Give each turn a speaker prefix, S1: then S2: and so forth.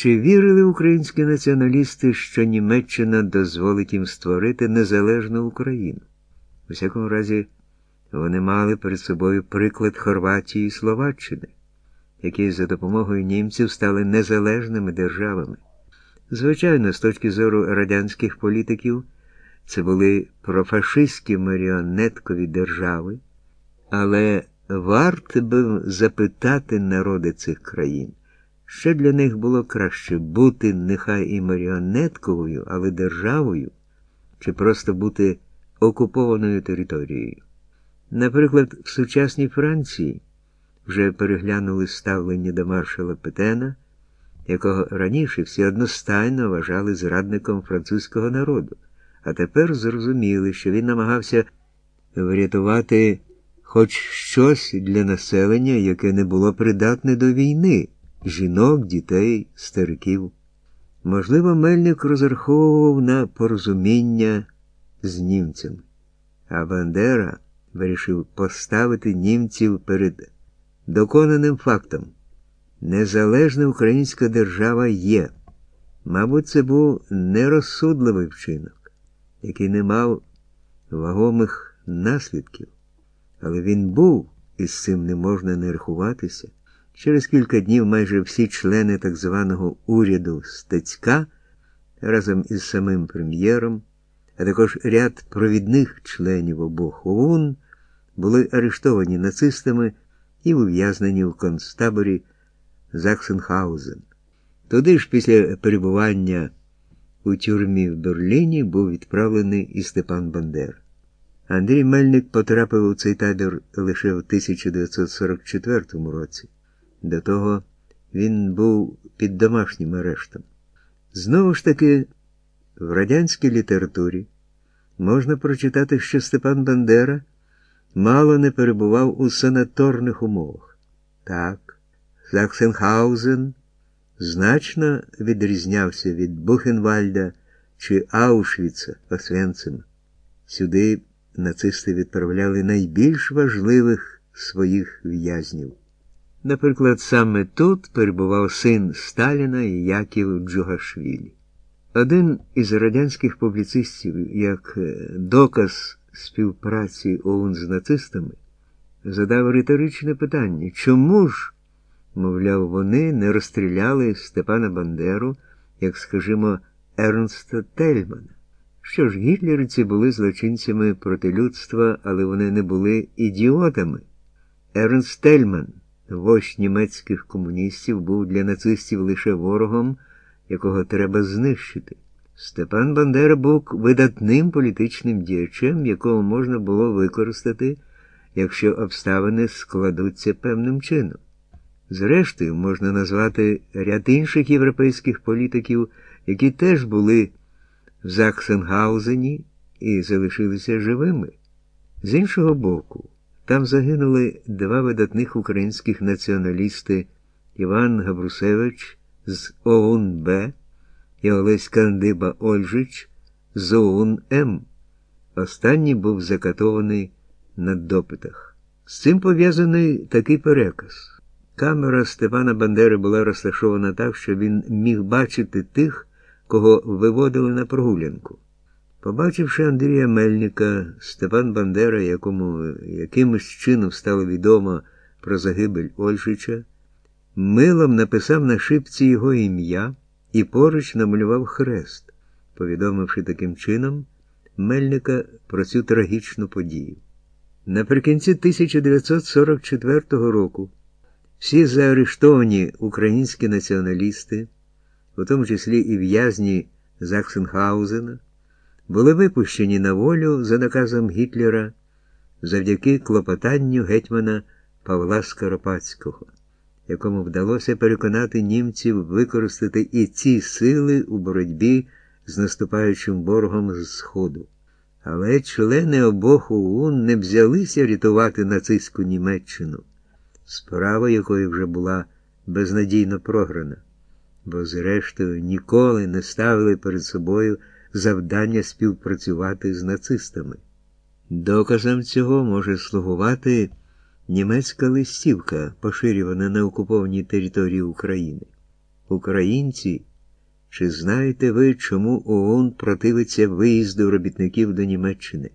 S1: Чи вірили українські націоналісти, що Німеччина дозволить їм створити незалежну Україну? У всякому разі, вони мали перед собою приклад Хорватії і Словаччини, які за допомогою німців стали незалежними державами. Звичайно, з точки зору радянських політиків, це були профашистські маріонеткові держави, але варто би запитати народи цих країн, що для них було краще бути нехай і маріонетковою, але державою, чи просто бути окупованою територією. Наприклад, в сучасній Франції вже переглянули ставлення до маршала Петена, якого раніше всі одностайно вважали зрадником французького народу, а тепер зрозуміли, що він намагався врятувати хоч щось для населення, яке не було придатне до війни жінок, дітей, стариків. Можливо, Мельник розраховував на порозуміння з німцями, а Бандера вирішив поставити німців перед доконаним фактом. Незалежна українська держава є. Мабуть, це був нерозсудливий вчинок, який не мав вагомих наслідків, але він був, і з цим не можна не рахуватися. Через кілька днів майже всі члени так званого уряду Стецька разом із самим прем'єром, а також ряд провідних членів обох ОУН були арештовані нацистами і ув'язнені в концтаборі Заксенхаузен. Туди ж після перебування у тюрмі в Берліні був відправлений і Степан Бандер. Андрій Мельник потрапив у цей табір лише в 1944 році. До того він був під домашнім арештом. Знову ж таки, в радянській літературі можна прочитати, що Степан Бандера мало не перебував у санаторних умовах. Так, Заксенхаузен значно відрізнявся від Бухенвальда чи Аушвіца Освенцима. Сюди нацисти відправляли найбільш важливих своїх в'язнів. Наприклад, саме тут перебував син Сталіна Яків Джугашвілі. Один із радянських публіцистів, як доказ співпраці ОУН з нацистами, задав риторичне питання, чому ж, мовляв, вони не розстріляли Степана Бандеру, як, скажімо, Ернста Тельмана. Що ж, гітлерівці були злочинцями проти людства, але вони не були ідіотами. Ернст Тельман, вождь німецьких комуністів, був для нацистів лише ворогом, якого треба знищити. Степан Бандера був видатним політичним діячем, якого можна було використати, якщо обставини складуться певним чином. Зрештою, можна назвати ряд інших європейських політиків, які теж були в Заксенгаузені і залишилися живими. З іншого боку, там загинули два видатних українських націоналісти Іван Габрусевич з ОУН-Б і Олесь Кандиба Ольжич з ОУН-М. Останній був закатований на допитах. З цим пов'язаний такий переказ. Камера Степана Бандери була розташована так, що він міг бачити тих, кого виводили на прогулянку. Побачивши Андрія Мельника, Степан Бандера, якому якимось чином стало відомо про загибель Ольжича, милом написав на шипці його ім'я і поруч намалював хрест, повідомивши таким чином Мельника про цю трагічну подію. Наприкінці 1944 року всі заарештовані українські націоналісти, у тому числі і в'язні Заксенхаузена, були випущені на волю за наказом Гітлера завдяки клопотанню гетьмана Павла Скоропадського, якому вдалося переконати німців використати і ці сили у боротьбі з наступаючим ворогом з Сходу. Але члени обох ОУН не взялися рятувати нацистську Німеччину, справа якої вже була безнадійно програна, бо, зрештою, ніколи не ставили перед собою завдання співпрацювати з нацистами. Доказом цього може слугувати німецька листівка, поширювана на окупованій території України. Українці, чи знаєте ви, чому ООН противиться виїзду робітників до Німеччини?